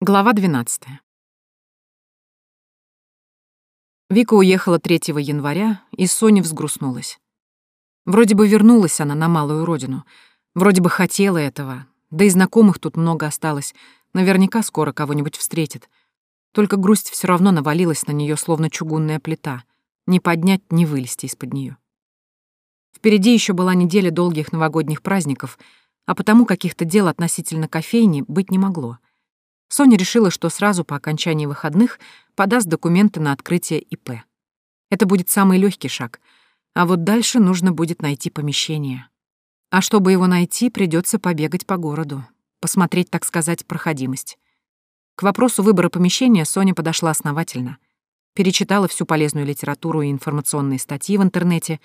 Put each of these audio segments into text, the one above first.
Глава 12. Вика уехала 3 января, и Соня взгрустнулась. Вроде бы вернулась она на малую родину, вроде бы хотела этого, да и знакомых тут много осталось, наверняка скоро кого-нибудь встретит. Только грусть все равно навалилась на нее, словно чугунная плита, не поднять, не вылезти из-под нее. Впереди еще была неделя долгих новогодних праздников, а потому каких-то дел относительно кофейни быть не могло — Соня решила, что сразу по окончании выходных подаст документы на открытие ИП. Это будет самый легкий шаг, а вот дальше нужно будет найти помещение. А чтобы его найти, придется побегать по городу, посмотреть, так сказать, проходимость. К вопросу выбора помещения Соня подошла основательно. Перечитала всю полезную литературу и информационные статьи в интернете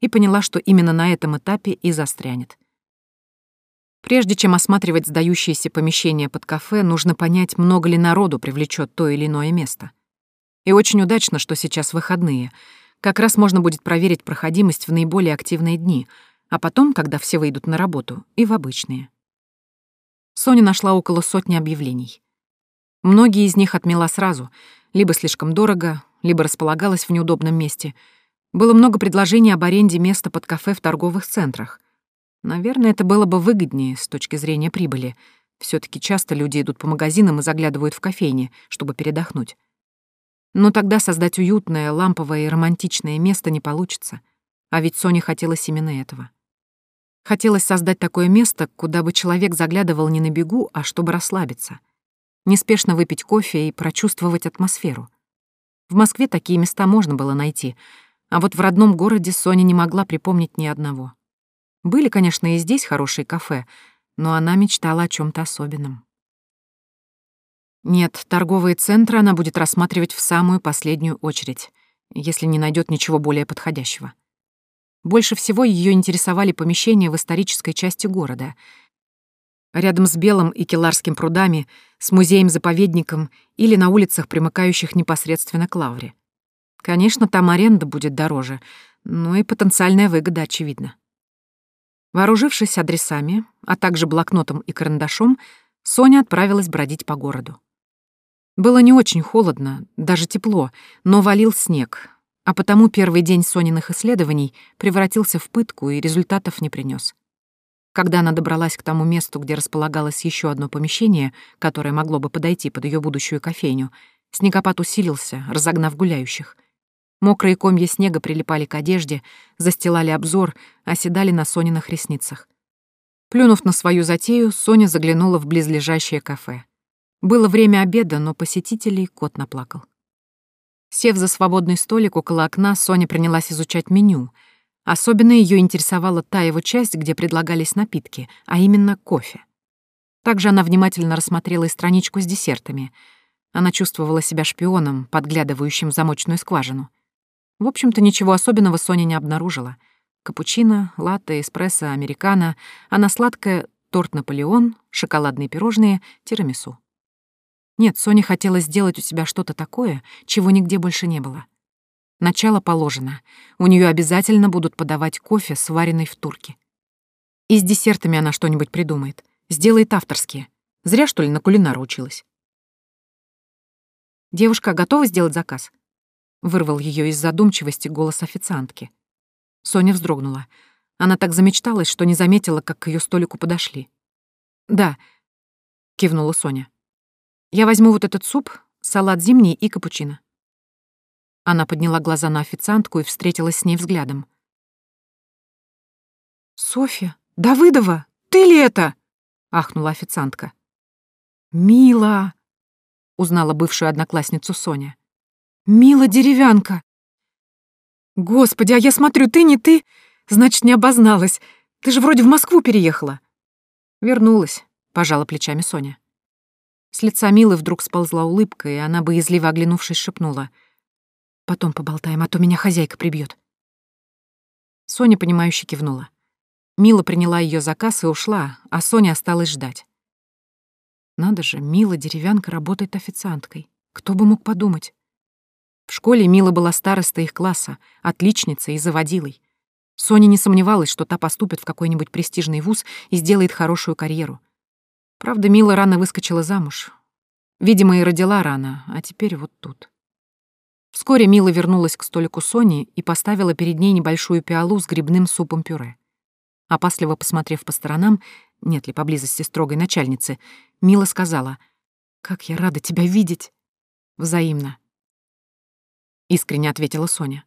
и поняла, что именно на этом этапе и застрянет. Прежде чем осматривать сдающиеся помещения под кафе, нужно понять, много ли народу привлечет то или иное место. И очень удачно, что сейчас выходные. Как раз можно будет проверить проходимость в наиболее активные дни, а потом, когда все выйдут на работу, и в обычные. Соня нашла около сотни объявлений. Многие из них отмела сразу, либо слишком дорого, либо располагалась в неудобном месте. Было много предложений об аренде места под кафе в торговых центрах. Наверное, это было бы выгоднее с точки зрения прибыли. все таки часто люди идут по магазинам и заглядывают в кофейни, чтобы передохнуть. Но тогда создать уютное, ламповое и романтичное место не получится. А ведь Соне хотелось именно этого. Хотелось создать такое место, куда бы человек заглядывал не на бегу, а чтобы расслабиться. Неспешно выпить кофе и прочувствовать атмосферу. В Москве такие места можно было найти, а вот в родном городе Соня не могла припомнить ни одного. Были, конечно, и здесь хорошие кафе, но она мечтала о чем то особенном. Нет, торговые центры она будет рассматривать в самую последнюю очередь, если не найдет ничего более подходящего. Больше всего ее интересовали помещения в исторической части города, рядом с Белым и Келарским прудами, с музеем-заповедником или на улицах, примыкающих непосредственно к Лавре. Конечно, там аренда будет дороже, но и потенциальная выгода очевидна. Вооружившись адресами, а также блокнотом и карандашом, Соня отправилась бродить по городу. Было не очень холодно, даже тепло, но валил снег, а потому первый день Сониных исследований превратился в пытку и результатов не принес. Когда она добралась к тому месту, где располагалось еще одно помещение, которое могло бы подойти под ее будущую кофейню, снегопад усилился, разогнав гуляющих. Мокрые комья снега прилипали к одежде, застилали обзор, оседали на Сониных ресницах. Плюнув на свою затею, Соня заглянула в близлежащее кафе. Было время обеда, но посетителей кот наплакал. Сев за свободный столик около окна, Соня принялась изучать меню. Особенно ее интересовала та его часть, где предлагались напитки, а именно кофе. Также она внимательно рассмотрела и страничку с десертами. Она чувствовала себя шпионом, подглядывающим в замочную скважину. В общем-то, ничего особенного Соня не обнаружила. Капучино, латте, эспрессо, американо, а на сладкое — торт Наполеон, шоколадные пирожные, тирамису. Нет, Соне хотелось сделать у себя что-то такое, чего нигде больше не было. Начало положено. У нее обязательно будут подавать кофе, сваренный в турке. И с десертами она что-нибудь придумает. Сделает авторские. Зря, что ли, на кулинара училась. «Девушка, готова сделать заказ?» Вырвал ее из задумчивости голос официантки. Соня вздрогнула. Она так замечталась, что не заметила, как к ее столику подошли. «Да», — кивнула Соня. «Я возьму вот этот суп, салат зимний и капучино». Она подняла глаза на официантку и встретилась с ней взглядом. «Софья, Давыдова, ты ли это?» — ахнула официантка. «Мила!» — узнала бывшую одноклассницу Соня. Мила деревянка. Господи, а я смотрю, ты не ты, значит, не обозналась. Ты же вроде в Москву переехала. Вернулась, пожала плечами Соня. С лица Милы вдруг сползла улыбка, и она, боязливо оглянувшись, шепнула. «Потом поболтаем, а то меня хозяйка прибьет. Соня, понимающе кивнула. Мила приняла ее заказ и ушла, а Соня осталась ждать. Надо же, Мила деревянка работает официанткой. Кто бы мог подумать? В школе Мила была старостой их класса, отличницей и заводилой. Соня не сомневалась, что та поступит в какой-нибудь престижный вуз и сделает хорошую карьеру. Правда, Мила рано выскочила замуж. Видимо, и родила рано, а теперь вот тут. Вскоре Мила вернулась к столику Сони и поставила перед ней небольшую пиалу с грибным супом-пюре. Опасливо посмотрев по сторонам, нет ли поблизости строгой начальницы, Мила сказала, «Как я рада тебя видеть!» «Взаимно», — искренне ответила Соня.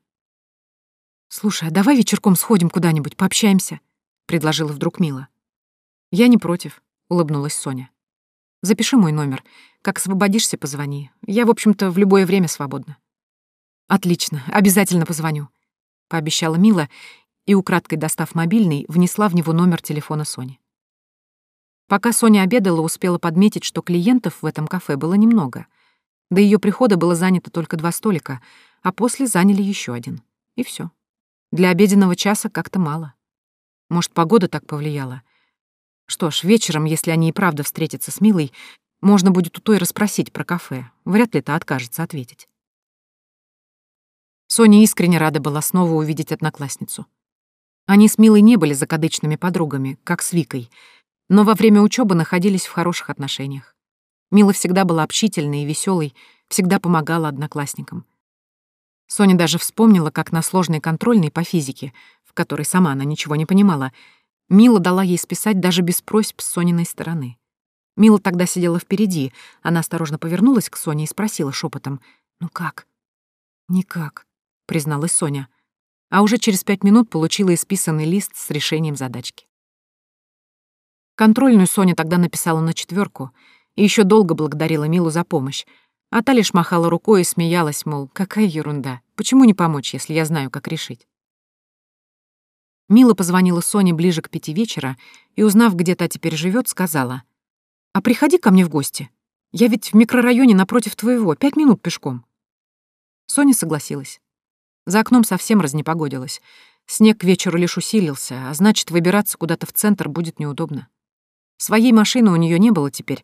«Слушай, а давай вечерком сходим куда-нибудь, пообщаемся?» — предложила вдруг Мила. «Я не против», — улыбнулась Соня. «Запиши мой номер. Как освободишься, позвони. Я, в общем-то, в любое время свободна». «Отлично, обязательно позвоню», — пообещала Мила и, украдкой достав мобильный, внесла в него номер телефона Сони. Пока Соня обедала, успела подметить, что клиентов в этом кафе было немного. До ее прихода было занято только два столика, а после заняли еще один. И все. Для обеденного часа как-то мало. Может, погода так повлияла. Что ж, вечером, если они и правда встретятся с Милой, можно будет у той расспросить про кафе. Вряд ли та откажется ответить. Соня искренне рада была снова увидеть одноклассницу. Они с Милой не были закадычными подругами, как с Викой, но во время учебы находились в хороших отношениях. Мила всегда была общительной и веселой, всегда помогала одноклассникам. Соня даже вспомнила, как на сложной контрольной по физике, в которой сама она ничего не понимала, Мила дала ей списать даже без просьб с Сониной стороны. Мила тогда сидела впереди, она осторожно повернулась к Соне и спросила шепотом: «Ну как?» «Никак», — призналась Соня, а уже через пять минут получила исписанный лист с решением задачки. Контрольную Соня тогда написала на четверку и еще долго благодарила Милу за помощь, а та лишь махала рукой и смеялась, мол, какая ерунда, почему не помочь, если я знаю, как решить. Мила позвонила Соне ближе к пяти вечера и, узнав, где та теперь живет, сказала, «А приходи ко мне в гости. Я ведь в микрорайоне напротив твоего, пять минут пешком». Соня согласилась. За окном совсем разнепогодилось. Снег к вечеру лишь усилился, а значит, выбираться куда-то в центр будет неудобно. Своей машины у нее не было теперь,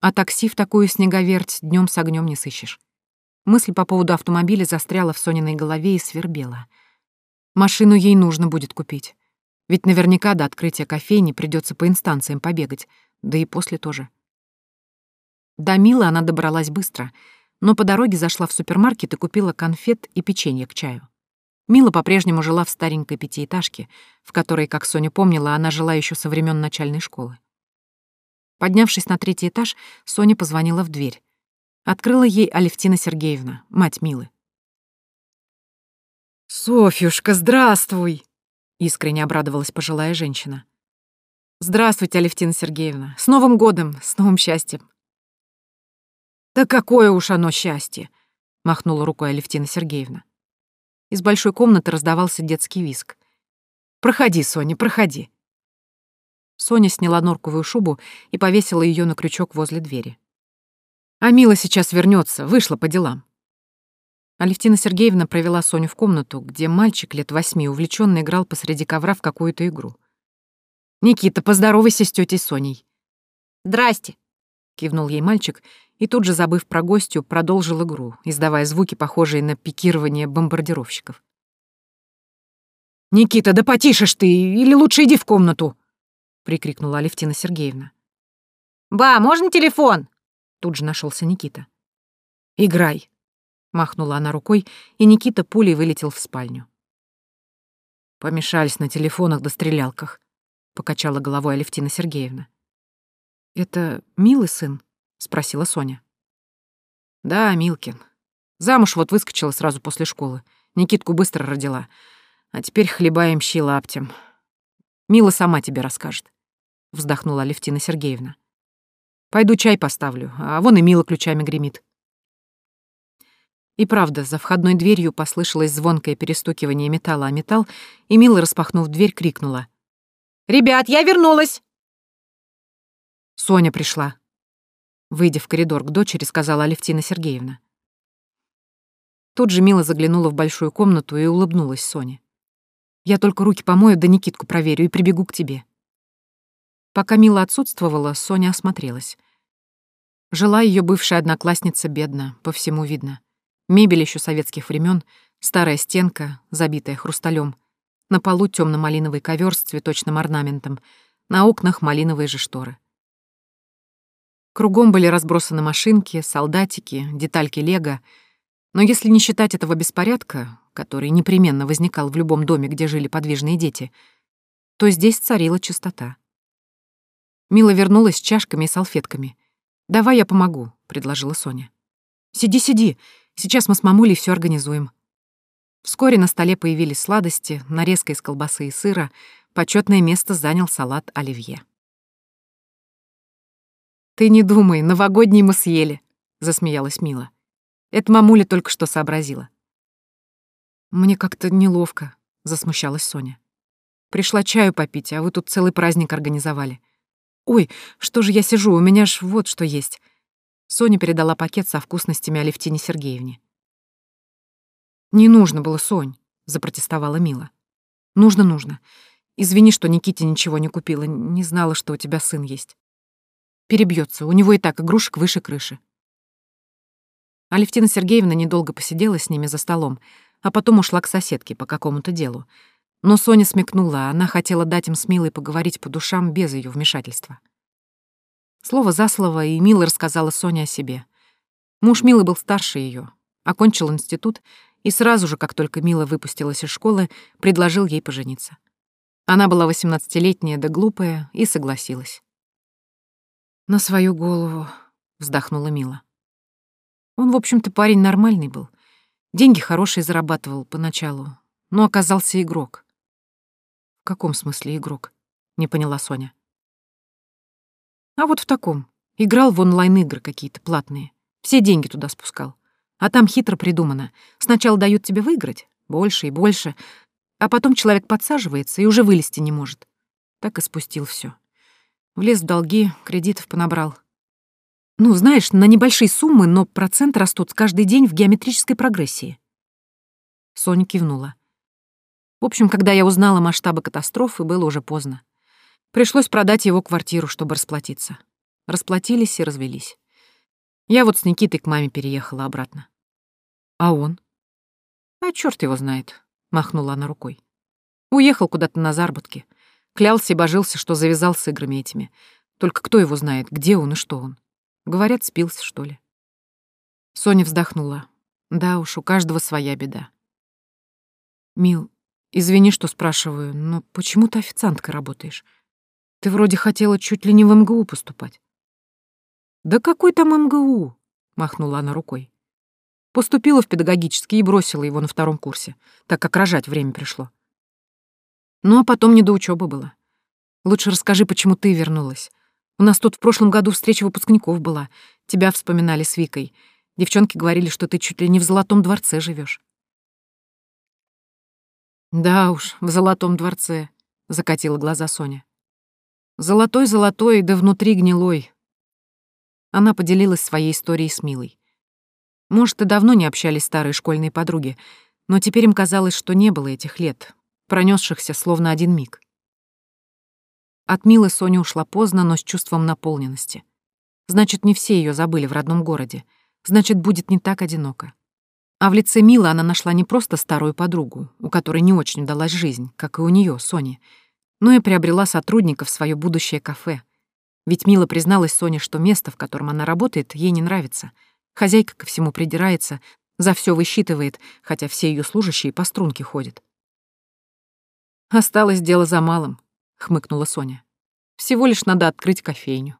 а такси в такую снеговерть днем с огнем не сыщешь. Мысль по поводу автомобиля застряла в Сониной голове и свербела. Машину ей нужно будет купить. Ведь наверняка до открытия кофейни придется по инстанциям побегать, да и после тоже. До Милы она добралась быстро — но по дороге зашла в супермаркет и купила конфет и печенье к чаю. Мила по-прежнему жила в старенькой пятиэтажке, в которой, как Соня помнила, она жила еще со времен начальной школы. Поднявшись на третий этаж, Соня позвонила в дверь. Открыла ей Алевтина Сергеевна, мать Милы. «Софьюшка, здравствуй!» — искренне обрадовалась пожилая женщина. «Здравствуйте, Алевтина Сергеевна! С Новым годом! С новым счастьем!» «Да какое уж оно счастье!» — махнула рукой Алевтина Сергеевна. Из большой комнаты раздавался детский виск. «Проходи, Соня, проходи!» Соня сняла норковую шубу и повесила ее на крючок возле двери. «А Мила сейчас вернется, вышла по делам». Алевтина Сергеевна провела Соню в комнату, где мальчик лет восьми увлеченно играл посреди ковра в какую-то игру. «Никита, поздоровайся с тетей Соней». «Здрасте», — кивнул ей мальчик и тут же, забыв про гостю, продолжил игру, издавая звуки, похожие на пикирование бомбардировщиков. «Никита, да потише ж ты, или лучше иди в комнату!» — прикрикнула Алевтина Сергеевна. «Ба, можно телефон?» — тут же нашелся Никита. «Играй!» — махнула она рукой, и Никита пулей вылетел в спальню. «Помешались на телефонах да стрелялках», — покачала головой Алевтина Сергеевна. «Это милый сын?» — спросила Соня. «Да, Милкин. Замуж вот выскочила сразу после школы. Никитку быстро родила. А теперь хлебаем щи лаптем. Мила сама тебе расскажет», — вздохнула Алевтина Сергеевна. «Пойду чай поставлю, а вон и Мила ключами гремит». И правда, за входной дверью послышалось звонкое перестукивание металла о металл, и Мила, распахнув дверь, крикнула. «Ребят, я вернулась!» Соня пришла, Выйдя в коридор к дочери, сказала Алевтина Сергеевна. Тут же Мила заглянула в большую комнату и улыбнулась Соне. «Я только руки помою, да Никитку проверю и прибегу к тебе». Пока Мила отсутствовала, Соня осмотрелась. Жила ее бывшая одноклассница бедно, по всему видно. Мебель еще советских времен, старая стенка, забитая хрусталем, на полу темно-малиновый ковер с цветочным орнаментом, на окнах малиновые же шторы. Кругом были разбросаны машинки, солдатики, детальки лего. Но если не считать этого беспорядка, который непременно возникал в любом доме, где жили подвижные дети, то здесь царила чистота. Мила вернулась с чашками и салфетками. «Давай я помогу», — предложила Соня. «Сиди, сиди. Сейчас мы с мамулей все организуем». Вскоре на столе появились сладости, нарезка из колбасы и сыра. Почетное место занял салат оливье. «Ты не думай, новогодний мы съели», — засмеялась Мила. «Это мамуля только что сообразила». «Мне как-то неловко», — засмущалась Соня. «Пришла чаю попить, а вы тут целый праздник организовали. Ой, что же я сижу, у меня ж вот что есть». Соня передала пакет со вкусностями Алевтине Сергеевне. «Не нужно было, Сонь», — запротестовала Мила. «Нужно, нужно. Извини, что Никите ничего не купила, не знала, что у тебя сын есть». Перебьется, у него и так игрушек выше крыши. Алевтина Сергеевна недолго посидела с ними за столом, а потом ушла к соседке по какому-то делу. Но Соня смекнула, она хотела дать им с Милой поговорить по душам без ее вмешательства. Слово за слово, и Мила рассказала Соне о себе. Муж Милы был старше ее, окончил институт и сразу же, как только Мила выпустилась из школы, предложил ей пожениться. Она была восемнадцатилетняя да глупая и согласилась. «На свою голову», — вздохнула Мила. Он, в общем-то, парень нормальный был. Деньги хорошие зарабатывал поначалу, но оказался игрок. «В каком смысле игрок?» — не поняла Соня. «А вот в таком. Играл в онлайн-игры какие-то платные. Все деньги туда спускал. А там хитро придумано. Сначала дают тебе выиграть, больше и больше, а потом человек подсаживается и уже вылезти не может. Так и спустил все. Влез в долги, кредитов понабрал. Ну, знаешь, на небольшие суммы, но проценты растут каждый день в геометрической прогрессии. Соня кивнула. В общем, когда я узнала масштабы катастрофы, было уже поздно. Пришлось продать его квартиру, чтобы расплатиться. Расплатились и развелись. Я вот с Никитой к маме переехала обратно. А он? А черт его знает, махнула она рукой. Уехал куда-то на заработки. Клялся и божился, что завязал с играми этими. Только кто его знает, где он и что он. Говорят, спился, что ли. Соня вздохнула. Да уж, у каждого своя беда. Мил, извини, что спрашиваю, но почему ты официанткой работаешь? Ты вроде хотела чуть ли не в МГУ поступать. Да какой там МГУ? Махнула она рукой. Поступила в педагогический и бросила его на втором курсе, так как рожать время пришло. Ну, а потом не до учебы было. Лучше расскажи, почему ты вернулась. У нас тут в прошлом году встреча выпускников была. Тебя вспоминали с Викой. Девчонки говорили, что ты чуть ли не в Золотом дворце живешь. Да уж, в Золотом дворце, закатила глаза Соня. Золотой-золотой, да внутри гнилой. Она поделилась своей историей с Милой. Может, и давно не общались старые школьные подруги, но теперь им казалось, что не было этих лет, пронесшихся словно один миг. От Милы Соня ушла поздно, но с чувством наполненности. Значит, не все ее забыли в родном городе. Значит, будет не так одиноко. А в лице Милы она нашла не просто старую подругу, у которой не очень удалась жизнь, как и у нее, Сони, но и приобрела сотрудника в свое будущее кафе. Ведь Мила призналась Соне, что место, в котором она работает, ей не нравится. Хозяйка ко всему придирается, за все высчитывает, хотя все ее служащие по струнке ходят. «Осталось дело за малым», — хмыкнула Соня. «Всего лишь надо открыть кофейню».